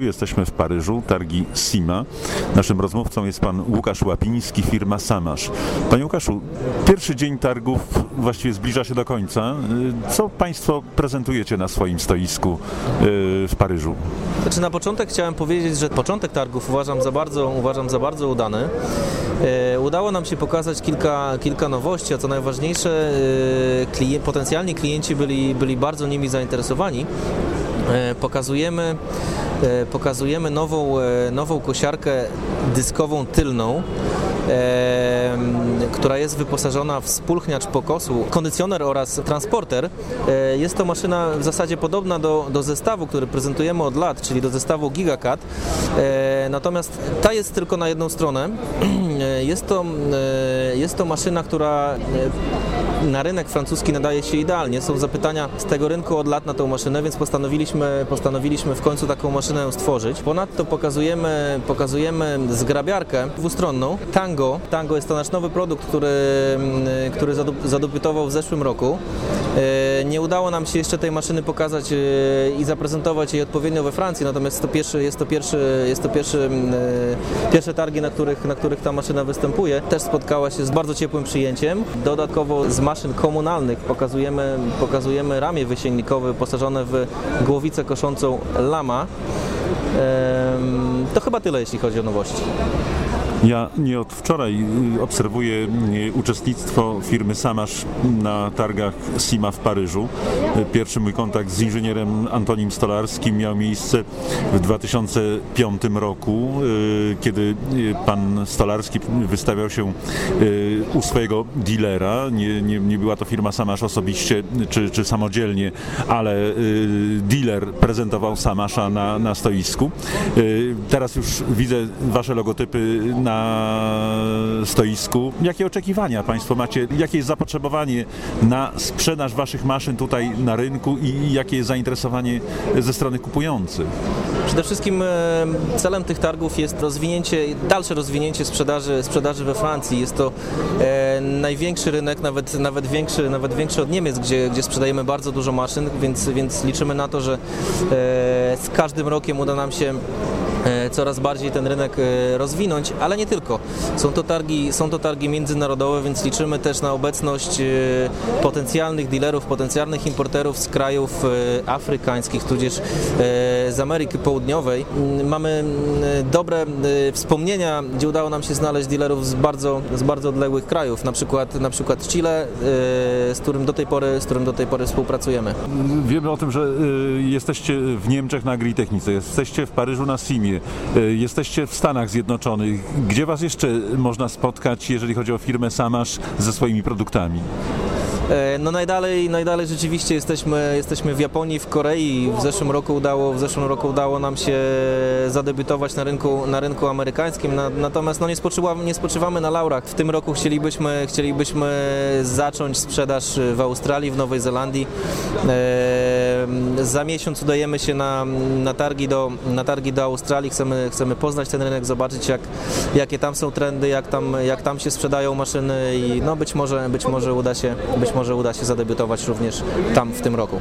Jesteśmy w Paryżu, targi SIMA. Naszym rozmówcą jest pan Łukasz Łapiński, firma Samasz. Panie Łukaszu, pierwszy dzień targów właściwie zbliża się do końca. Co państwo prezentujecie na swoim stoisku yy, w Paryżu? Znaczy na początek chciałem powiedzieć, że początek targów uważam za bardzo, uważam za bardzo udany. E, Udało nam się pokazać kilka, kilka nowości, a co najważniejsze, klien- potencjalni klienci byli, byli bardzo nimi zainteresowani. Pokazujemy, pokazujemy nową, e, nową kosiarkę dyskową tylną, e, która jest wyposażona w spulchniacz pokosu, kondycjoner oraz transporter. E, Jest to maszyna w zasadzie podobna do, do zestawu, który prezentujemy od lat, czyli do zestawu GigaCAD. E, Natomiast ta jest tylko na jedną stronę. E, Jest to, jest to maszyna, która na rynek francuski nadaje się idealnie. Są zapytania z tego rynku od lat na tą maszynę, więc postanowiliśmy, postanowiliśmy w końcu taką maszynę stworzyć. Ponadto pokazujemy, pokazujemy zgrabiarkę dwustronną Tango. Tango jest to nasz nowy produkt, który, mm, który zadebiutował w zeszłym roku. E, Nie udało nam się jeszcze tej maszyny pokazać e, i zaprezentować jej odpowiednio we Francji, natomiast to pierwszy, jest to pierwszy, jest to pierwszy, mm, e, pierwsze targi, na których, na których ta maszyna występuje. Też spotkała się z bardzo ciepłym przyjęciem. Dodatkowo z maszyn komunalnych pokazujemy, pokazujemy ramię wysięgnikowe wyposażone w głowicę koszącą Lama. To chyba tyle, jeśli chodzi o nowości. Ja nie od wczoraj y, obserwuję y, uczestnictwo firmy Samasz na targach SIMA w Paryżu. Y, Pierwszy mój kontakt z inżynierem Antonim Stolarskim miał miejsce w 2005 roku, kiedy pan Stolarski wystawiał się u swojego dealera. Nie, nie, nie była to firma Samasz osobiście czy, czy samodzielnie, ale dealer prezentował Samasza na, na stoisku. Teraz już widzę wasze logotypy na stoisku. Jakie oczekiwania Państwo macie? Jakie jest zapotrzebowanie na sprzedaż Waszych maszyn tutaj na rynku i jakie jest zainteresowanie ze strony kupujących? Przede wszystkim e, celem tych targów jest rozwinięcie, dalsze rozwinięcie sprzedaży, sprzedaży we Francji. Jest to e, największy rynek, nawet, nawet, większy, nawet większy od Niemiec, gdzie, gdzie sprzedajemy bardzo dużo maszyn, więc, więc liczymy na to, że e, z każdym rokiem uda nam się coraz bardziej ten rynek e, rozwinąć, ale nie tylko. Są to targi, są to targi międzynarodowe, więc liczymy też na obecność e, potencjalnych dealerów, potencjalnych importerów z krajów e, afrykańskich, tudzież e, z Ameryki Południowej. Mm, Mamy mm, dobre e, wspomnienia, gdzie udało nam się znaleźć dealerów z bardzo, z bardzo odległych krajów, na przykład, na przykład Chile, e, z którym do tej pory, z którym do tej pory współpracujemy. Wiemy o tym, że jesteście w Niemczech na Agritechnice, jesteście w Paryżu na SIMie, y, jesteście w Stanach Zjednoczonych. Gdzie Was jeszcze można spotkać, jeżeli chodzi o firmę Samasz ze swoimi produktami? E, No najdalej, najdalej rzeczywiście jesteśmy, jesteśmy w Japonii, w Korei. W zeszłym roku udało, w zeszłym roku udało nam się zadebiutować na rynku, na rynku amerykańskim. Na, natomiast no nie, spoczywamy, nie spoczywamy na laurach. W tym roku chcielibyśmy, chcielibyśmy zacząć sprzedaż w Australii, w Nowej Zelandii. E, Za miesiąc udajemy się na, na, targi, do, na targi do Australii. Chcemy, chcemy poznać ten rynek, zobaczyć jak, jakie tam są trendy, jak tam, jak tam się sprzedają maszyny i no być może, być może uda się, być może uda się zadebiutować również tam w tym roku.